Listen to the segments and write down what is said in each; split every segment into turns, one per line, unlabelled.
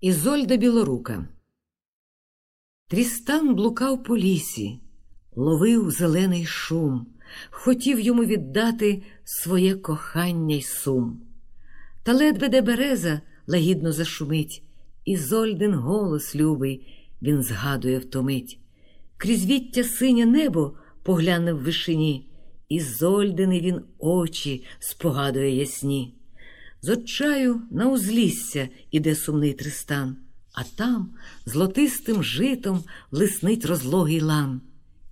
Ізольда Білорука. Трістан блукав по лісі, ловив зелений шум, хотів йому віддати своє кохання й сум. Та ледве де береза лагідно зашумить, Ізольдин голос любий він згадує втомить. Крізь віття синє небо погляне в вишині, Ізольдини він очі спогадує ясні. З отчаю на узлісся іде сумний Тристан, а там злотистим житом лиснить розлогий лан.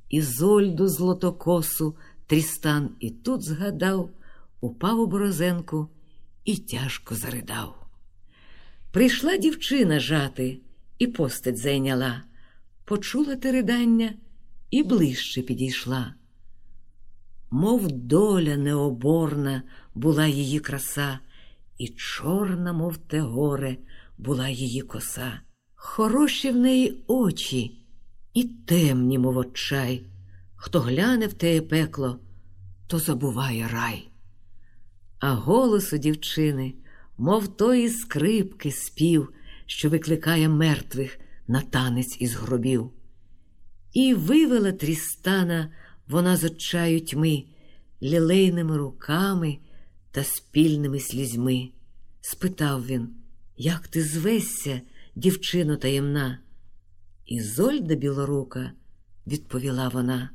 Ізольду злотокосу Трістан і тут згадав, упав у борозенку і тяжко заридав. Прийшла дівчина жати і постать зайняла, почула те ридання і ближче підійшла. Мов доля необорна була її краса, і чорна, мов те горе, була її коса. Хороші в неї очі і темні, мов очай. Хто гляне в теє пекло, то забуває рай. А голос у дівчини, мов тої скрипки спів, що викликає мертвих на танець із гробів. І вивела Трістана вона з отчаю тьми, лілейними руками та спільними слізьми. Спитав він, як ти звешся, дівчино таємна? Ізольда білорука, відповіла вона,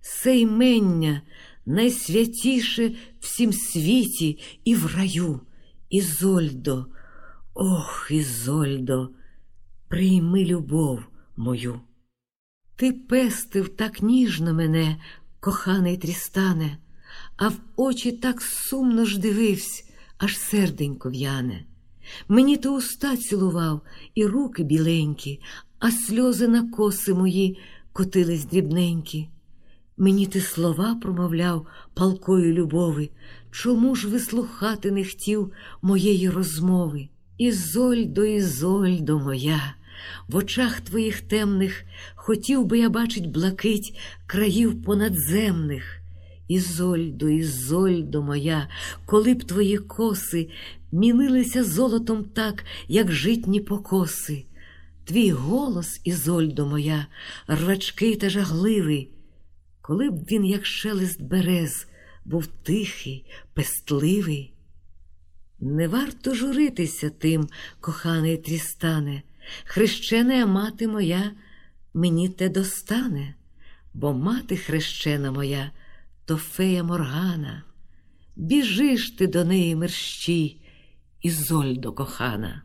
се імення найсвятіше всім світі і в раю. Ізольдо, ох, Ізольдо, прийми любов мою. Ти пестив так ніжно мене, коханий Трістане, а в очі так сумно ж дивився, аж серденько в'яне. Мені ти уста цілував і руки біленькі, а сльози на коси мої котились дрібненькі. Мені ти слова промовляв палкою любови, чому ж вислухати не хотів моєї розмови? Ізольдо, Ізольдо моя, в очах твоїх темних хотів би я бачить блакить країв понадземних. Ізольдо, Ізольдо моя, коли б твої коси мінилися золотом так, як житні покоси. Твій голос, Ізольдо моя, рвачкий та жагливий, коли б він, як шелест берез, був тихий, пестливий. Не варто журитися тим, коханий Трістане, хрещена мати моя мені те достане, бо мати хрещена моя то фея Моргана. Біжиш ти до неї мерщій, Ізольдо кохана.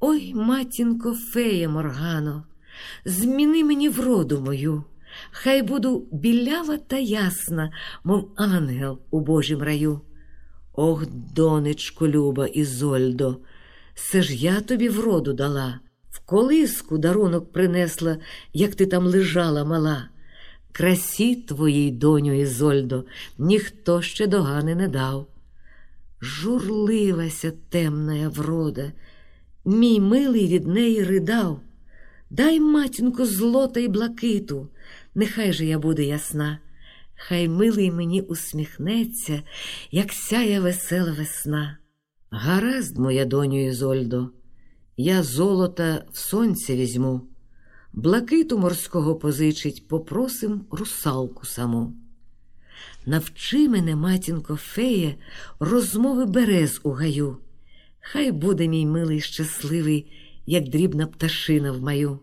Ой, матінко, фея Моргано, зміни мені вроду мою, хай буду білява та ясна, мов ангел у Божім раю. Ох, донечко люба Ізольдо, це ж я тобі вроду дала, в колиску дарунок принесла, як ти там лежала мала. Красі твоїй, доню Ізольдо, ніхто ще догани не дав. Журливася темна врода, мій милий від неї ридав. Дай, матінко, злота й блакиту, нехай же я буде ясна, хай милий мені усміхнеться, як сяє весела весна. Гаразд, моя доню Ізольдо, я золота в сонце візьму блакиту морського позичить, попросим русалку саму. Навчи мене, матінко, феє, розмови берез у гаю. Хай буде мій милий щасливий, як дрібна пташина в маю.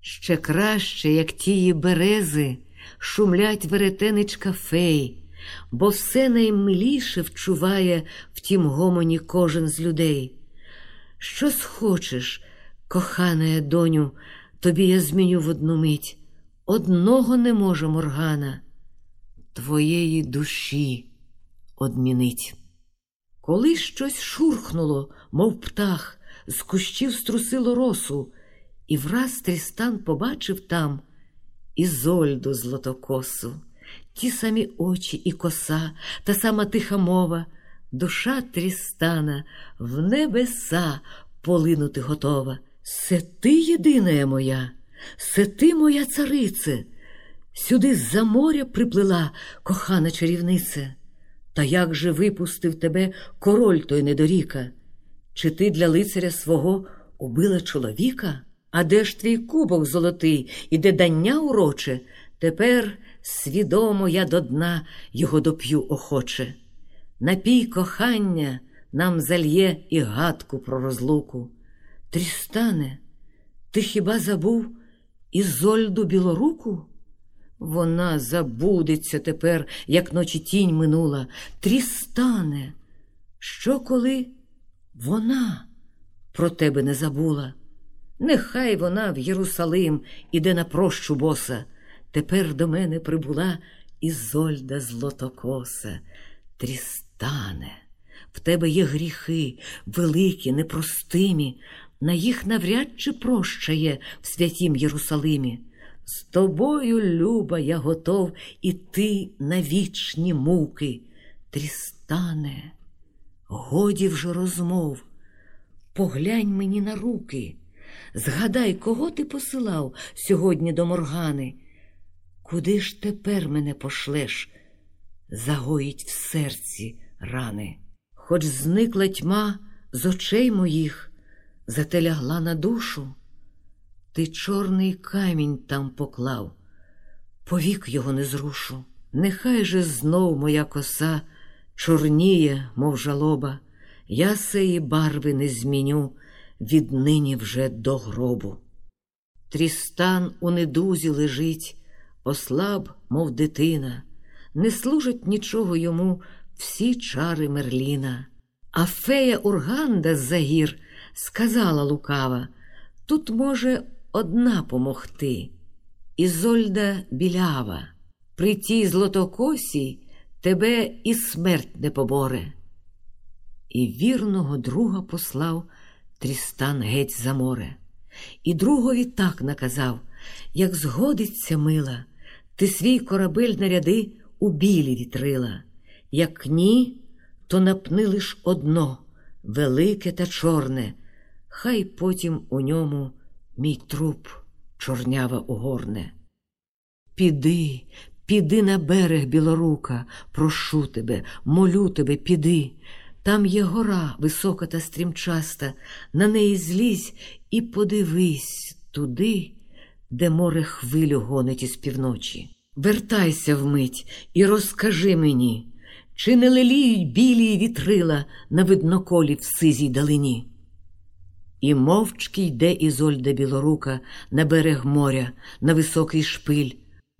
Ще краще, як тії берези, шумлять веретеничка фей, бо все наймиліше вчуває в тім гомоні кожен з людей. Що схочеш, кохана доню, Тобі я зміню в одну мить. Одного не може моргана, твоєї душі одмінить. Коли щось шурхнуло, мов птах, з кущів струсило росу, і враз Трістан побачив там Ізольду злотокосу, ті самі очі і коса, та сама тиха мова, душа Трістана в небеса полинути готова. Се ти єдина моя, се ти моя царице, сюди з-за моря приплила кохана чарівнице. Та як же випустив тебе король той недоріка? Чи ти для лицаря свого Убила чоловіка? А де ж твій кубок золотий, і де дання уроче? Тепер свідомо я до дна його доп'ю охоче. Напій кохання нам зальє і гадку про розлуку. Трістане, ти хіба забув Ізольду білоруку? Вона забудеться тепер, як ночі тінь минула. Трістане, що коли вона про тебе не забула? Нехай вона в Єрусалим іде на прощу боса. Тепер до мене прибула Ізольда Злотокоса. Трістане, в тебе є гріхи, великі, непростимі, на їх навряд чи прощає в святім Єрусалимі. З тобою, люба, я готов іти на вічні муки. Трістане, годі вже розмов. Поглянь мені на руки. Згадай, кого ти посилав сьогодні до моргани. Куди ж тепер мене пошлеш? Загоїть в серці рани. Хоч зникла тьма з очей моїх, зате лягла на душу. Ти чорний камінь там поклав, повік його не зрушу. Нехай же знов моя коса чорніє, мов жалоба, я сеї барви не зміню віднині вже до гробу. Трістан у недузі лежить, ослаб, мов дитина, не служать нічого йому всі чари Мерліна. А фея Урганда з загір сказала лукава: тут може одна помогти, Ізольда білява, при тій злотокосій тебе і смерть не поборе. І вірного друга послав Трістан геть за море, і другові так наказав, як згодиться мила, ти свій корабель наряди у білі вітрила, як ні, то напни лиш одно, велике та чорне, хай потім у ньому мій труп чорнява угорне. Піди, піди на берег білорука, прошу тебе, молю тебе, піди. Там є гора висока та стрімчаста, на неї злізь і подивись туди, де море хвилю гонить із півночі. Вертайся вмить і розкажи мені, чи не леліють білі вітрила на видноколі в сизій далині. І мовчки йде Ізольда білорука на берег моря, на високий шпиль.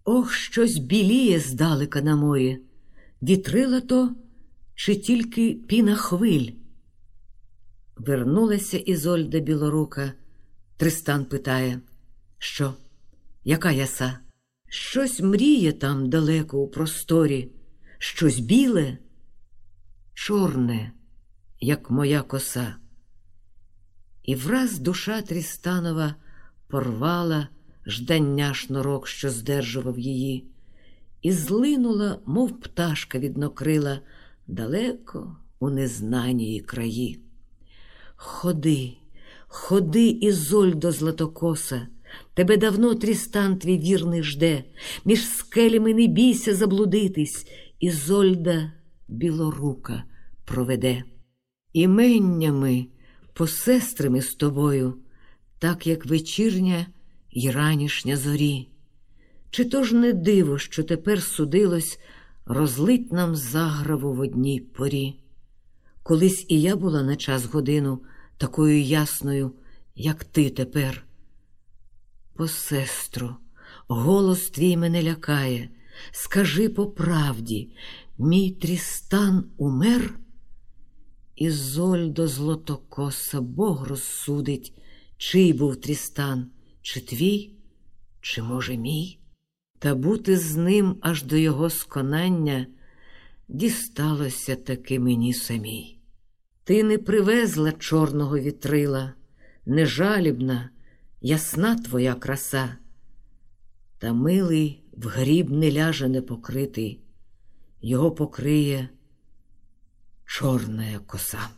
Ох, щось біліє здалека на морі. Вітрила то чи тільки піна хвиль. Вернулася Ізольда білорука. Тристан питає, що, яка яса? Щось мріє там далеко у просторі, щось біле, чорне, як моя коса. І враз душа Трістанова порвала ждання шнурок, що здержував її, і злинула, мов пташка віднокрила, далеко у незнанії краї. Ходи, ходи, Ізольдо Златокоса, тебе давно Трістан твій вірний жде, між скелями не бійся заблудитись, Ізольда білорука проведе. Іменнями посестрими з тобою, так як вечірня й ранішня зорі. Чи то ж не диво, що тепер судилось розлить нам заграву в одній порі? Колись і я була на час годину такою ясною, як ти тепер. Посестро, голос твій мене лякає, скажи по правді, мій трістан умер? Ізольдо Злотокоса Бог розсудить, чий був Трістан, чи твій, чи, може, мій? Та бути з ним аж до його сконання дісталося таки мені самій. Ти не привезла чорного вітрила, нежалібна, ясна твоя краса, та милий в гріб не ляже непокритий, його покриє чорна коса.